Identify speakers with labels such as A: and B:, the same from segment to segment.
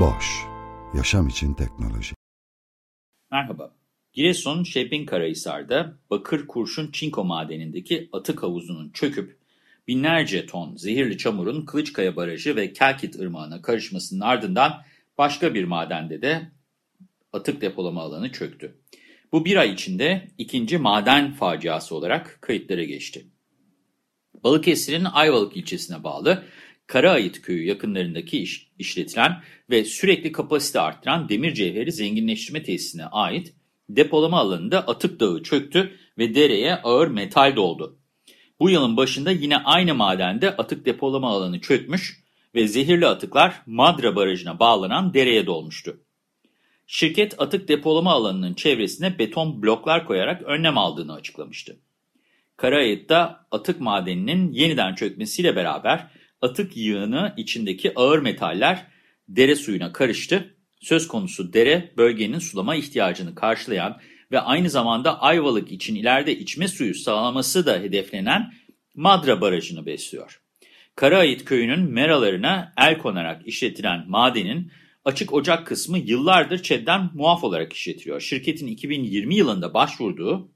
A: Boş, yaşam için teknoloji.
B: Merhaba. Giresun Şebin Karahisar'da Bakır Kurşun Çinko madenindeki atık havuzunun çöküp binlerce ton zehirli çamurun Kılıçkaya Barajı ve Kelkit Irmağı'na karışmasının ardından başka bir madende de atık depolama alanı çöktü. Bu bir ay içinde ikinci maden faciası olarak kayıtlara geçti. Balıkesir'in Ayvalık ilçesine bağlı Karaayit köyü yakınlarındaki iş, işletilen ve sürekli kapasite arttıran demir cevheri zenginleştirme tesisine ait depolama alanında atık dağı çöktü ve dereye ağır metal doldu. Bu yılın başında yine aynı madende atık depolama alanı çökmüş ve zehirli atıklar Madra Barajı'na bağlanan dereye dolmuştu. Şirket atık depolama alanının çevresine beton bloklar koyarak önlem aldığını açıklamıştı. Karayet'te atık madeninin yeniden çökmesiyle beraber atık yığını içindeki ağır metaller dere suyuna karıştı. Söz konusu dere bölgenin sulama ihtiyacını karşılayan ve aynı zamanda Ayvalık için ileride içme suyu sağlaması da hedeflenen Madra Barajı'nı besliyor. Karaayit köyünün meralarına el konarak işletilen madenin açık ocak kısmı yıllardır ÇED'den muaf olarak işletiliyor. Şirketin 2020 yılında başvurduğu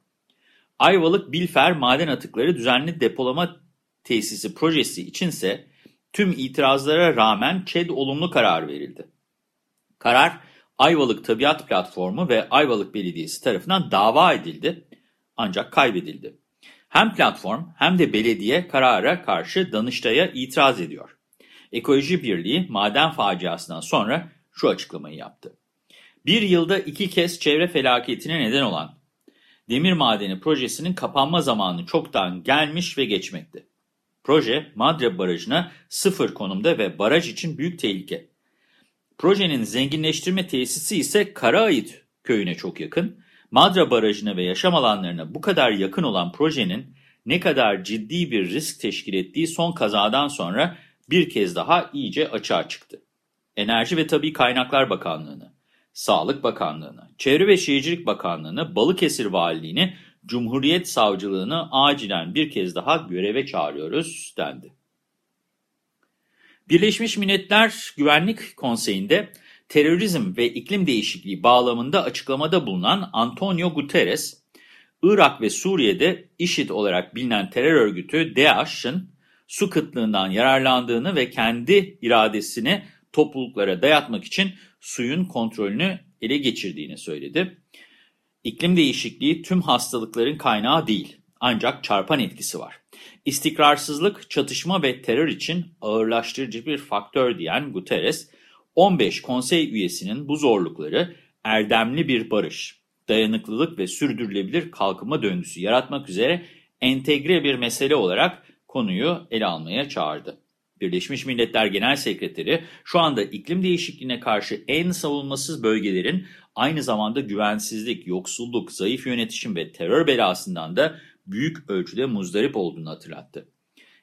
B: Ayvalık Bilfer Maden Atıkları Düzenli Depolama Tesisi projesi içinse tüm itirazlara rağmen ÇED olumlu karar verildi. Karar Ayvalık Tabiat Platformu ve Ayvalık Belediyesi tarafından dava edildi ancak kaybedildi. Hem platform hem de belediye karara karşı Danıştay'a itiraz ediyor. Ekoloji Birliği maden faciasından sonra şu açıklamayı yaptı. Bir yılda iki kez çevre felaketine neden olan demir madeni projesinin kapanma zamanı çoktan gelmiş ve geçmekte. Proje Madre Barajı'na sıfır konumda ve baraj için büyük tehlike. Projenin zenginleştirme tesisi ise Karaait köyüne çok yakın. Madra Barajı'na ve yaşam alanlarına bu kadar yakın olan projenin ne kadar ciddi bir risk teşkil ettiği son kazadan sonra bir kez daha iyice açığa çıktı. Enerji ve Tabi Kaynaklar Bakanlığı'nı, Sağlık Bakanlığı'nı, Çevre ve Şehircilik Bakanlığı'nı, Balıkesir Valiliğini, Cumhuriyet Savcılığı'nı acilen bir kez daha göreve çağırıyoruz dendi. Birleşmiş Milletler Güvenlik Konseyi'nde terörizm ve iklim değişikliği bağlamında açıklamada bulunan Antonio Guterres, Irak ve Suriye'de IŞİD olarak bilinen terör örgütü DAEŞ'ın su kıtlığından yararlandığını ve kendi iradesini topluluklara dayatmak için suyun kontrolünü ele geçirdiğini söyledi. İklim değişikliği tüm hastalıkların kaynağı değil, ancak çarpan etkisi var. İstikrarsızlık, çatışma ve terör için ağırlaştırıcı bir faktör diyen Guterres, 15 konsey üyesinin bu zorlukları erdemli bir barış, dayanıklılık ve sürdürülebilir kalkınma döngüsü yaratmak üzere entegre bir mesele olarak konuyu ele almaya çağırdı. Birleşmiş Milletler Genel Sekreteri şu anda iklim değişikliğine karşı en savunmasız bölgelerin aynı zamanda güvensizlik, yoksulluk, zayıf yönetişim ve terör belasından da büyük ölçüde muzdarip olduğunu hatırlattı.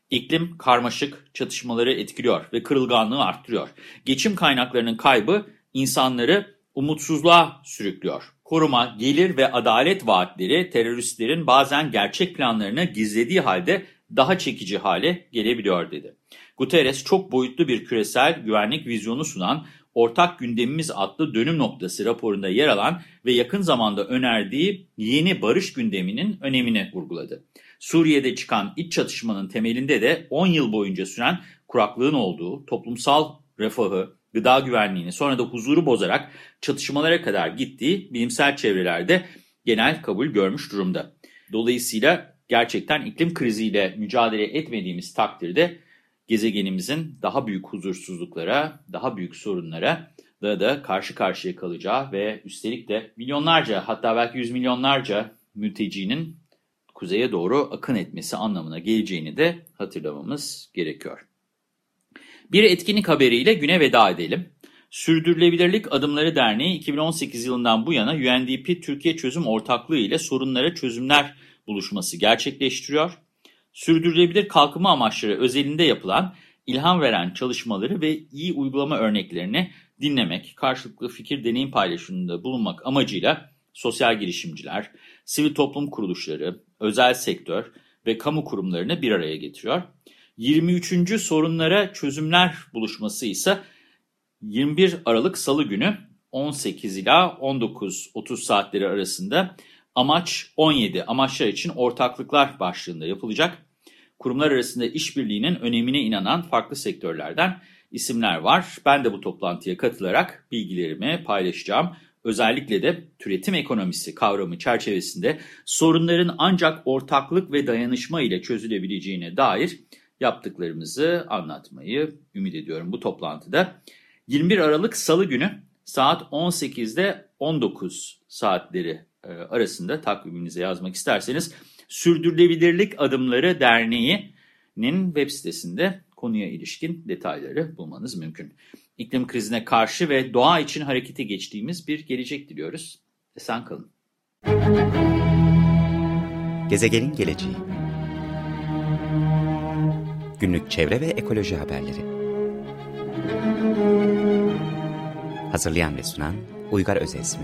B: İklim karmaşık, çatışmaları etkiliyor ve kırılganlığı arttırıyor. Geçim kaynaklarının kaybı insanları umutsuzluğa sürüklüyor. Koruma, gelir ve adalet vaatleri teröristlerin bazen gerçek planlarını gizlediği halde daha çekici hale gelebiliyor dedi. Guterres çok boyutlu bir küresel güvenlik vizyonu sunan Ortak Gündemimiz adlı dönüm noktası raporunda yer alan ve yakın zamanda önerdiği yeni barış gündeminin önemini vurguladı. Suriye'de çıkan iç çatışmanın temelinde de 10 yıl boyunca süren kuraklığın olduğu, toplumsal refahı, gıda güvenliğini sonra da huzuru bozarak çatışmalara kadar gittiği bilimsel çevrelerde genel kabul görmüş durumda. Dolayısıyla gerçekten iklim kriziyle mücadele etmediğimiz takdirde gezegenimizin daha büyük huzursuzluklara, daha büyük sorunlara da, da karşı karşıya kalacağı ve üstelik de milyonlarca hatta belki yüz milyonlarca mültecinin kuzeye doğru akın etmesi anlamına geleceğini de hatırlamamız gerekiyor. Bir etkinlik haberiyle güne veda edelim. Sürdürülebilirlik Adımları Derneği 2018 yılından bu yana UNDP Türkiye Çözüm Ortaklığı ile sorunlara çözümler buluşması gerçekleştiriyor. Sürdürülebilir kalkınma amaçları özelinde yapılan ilham veren çalışmaları ve iyi uygulama örneklerini dinlemek, karşılıklı fikir deneyim paylaşımında bulunmak amacıyla sosyal girişimciler, sivil toplum kuruluşları, özel sektör ve kamu kurumlarını bir araya getiriyor. 23. sorunlara çözümler buluşması ise 21 Aralık Salı günü 18 ila 19.30 saatleri arasında amaç 17 amaçlar için ortaklıklar başlığında yapılacak. Kurumlar arasında işbirliğinin önemine inanan farklı sektörlerden isimler var. Ben de bu toplantıya katılarak bilgilerimi paylaşacağım. Özellikle de türetim ekonomisi kavramı çerçevesinde sorunların ancak ortaklık ve dayanışma ile çözülebileceğine dair yaptıklarımızı anlatmayı ümit ediyorum bu toplantıda. 21 Aralık Salı günü saat 18'de 19 saatleri e, arasında takviminize yazmak isterseniz Sürdürülebilirlik Adımları Derneği'nin web sitesinde konuya ilişkin detayları bulmanız mümkün. İklim krizine karşı ve doğa için harekete geçtiğimiz bir gelecek diliyoruz. Esen kalın.
C: Gezegenin geleceği Günlük çevre ve ekoloji haberleri Hazırlayan ve sunan Uygar Özesmi